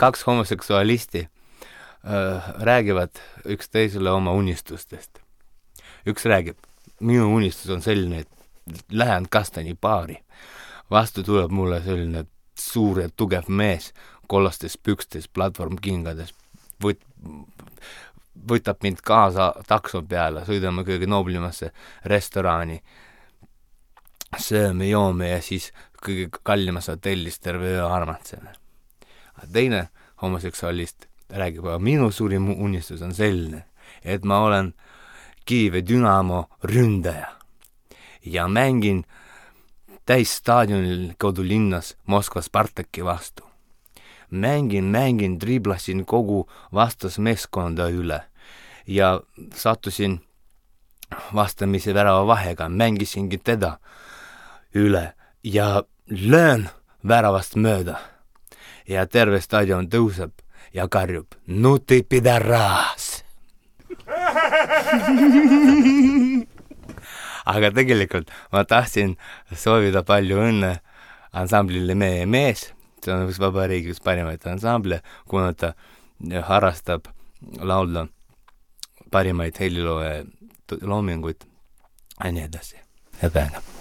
kaks homoseksualisti äh, räägivad üksteisele oma unistustest. üks räägib, minu unistus on selline, et lähen kastanipaari. vastu tuleb mulle selline suur ja tugev mees kollastes pükstes, platvormkingades, võt-, võtab mind kaasa takso peale, sõidame kõige noblimasse restorani, sööme, joome ja siis kõige kallimas hotellis terve öö armatseme. Teine homoseksuaalist räägib, aga minu suurim unistus on selline, et ma olen Kiievi Dünamo ründaja ja mängin täisstaadionil kodulinnas Moskva Spartaki vastu. mängin, mängin, driblasin kogu vastasmeeskonda üle ja sattusin vastamise värava vahega, mängisingi teda üle ja löön väravast mööda. Ja terve staadion tõuseb ja karjub, nu ты pidaraas aga tegelikult ma tahtsin soovida palju õnne ansamblile Meie mees, see on üks vabariigi üks parimaid ansamble, kuna ta harrastab laulda parimaid helilooja loominguid ja nii edasi. head päeva!